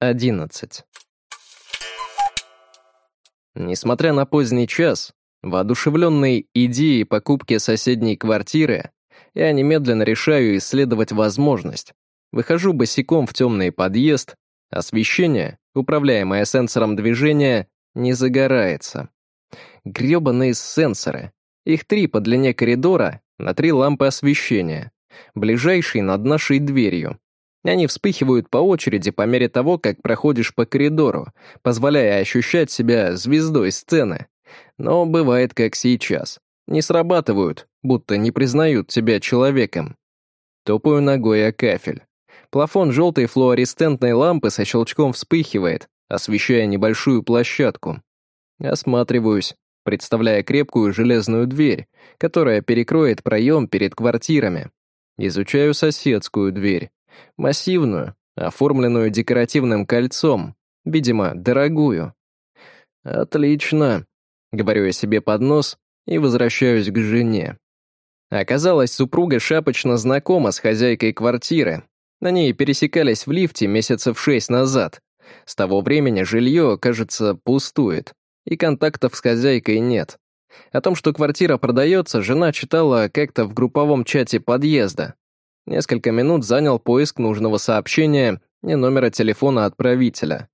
11. Несмотря на поздний час, воодушевленный идеей покупки соседней квартиры, я немедленно решаю исследовать возможность. Выхожу босиком в темный подъезд, освещение, управляемое сенсором движения, не загорается. Грёбаные сенсоры. Их три по длине коридора на три лампы освещения, ближайший над нашей дверью. Они вспыхивают по очереди по мере того, как проходишь по коридору, позволяя ощущать себя звездой сцены. Но бывает как сейчас. Не срабатывают, будто не признают тебя человеком. Топаю ногой о кафель. Плафон желтой флуоресцентной лампы со щелчком вспыхивает, освещая небольшую площадку. Осматриваюсь, представляя крепкую железную дверь, которая перекроет проем перед квартирами. Изучаю соседскую дверь. Массивную, оформленную декоративным кольцом, видимо, дорогую. «Отлично», — говорю я себе под нос и возвращаюсь к жене. Оказалось, супруга шапочно знакома с хозяйкой квартиры. На ней пересекались в лифте месяцев шесть назад. С того времени жилье, кажется, пустует, и контактов с хозяйкой нет. О том, что квартира продается, жена читала как-то в групповом чате подъезда. Несколько минут занял поиск нужного сообщения и номера телефона отправителя.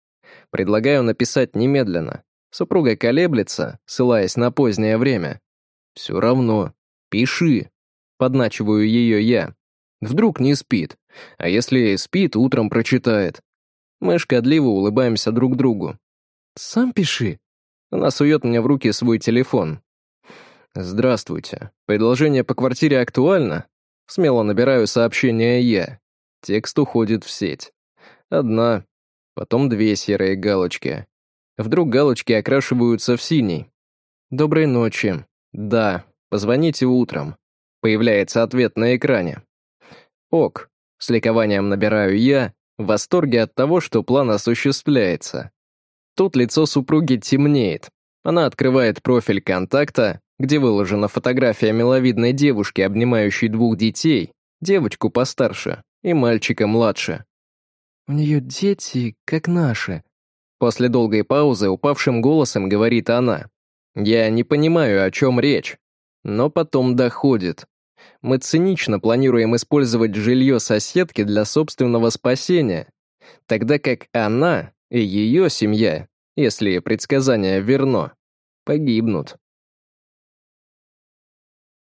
Предлагаю написать немедленно. Супруга колеблется, ссылаясь на позднее время. «Все равно. Пиши». Подначиваю ее я. Вдруг не спит. А если спит, утром прочитает. Мы шкодливо улыбаемся друг другу. «Сам пиши». Она сует мне в руки свой телефон. «Здравствуйте. Предложение по квартире актуально?» Смело набираю сообщение я. Текст уходит в сеть. Одна, потом две серые галочки. Вдруг галочки окрашиваются в синий. «Доброй ночи. Да, позвоните утром». Появляется ответ на экране. «Ок». С ликованием набираю я, в восторге от того, что план осуществляется. Тут лицо супруги темнеет. Она открывает профиль контакта, где выложена фотография миловидной девушки, обнимающей двух детей, девочку постарше и мальчика младше. «У нее дети, как наши», — после долгой паузы упавшим голосом говорит она. «Я не понимаю, о чем речь, но потом доходит. Мы цинично планируем использовать жилье соседки для собственного спасения, тогда как она и ее семья, если предсказание верно, погибнут».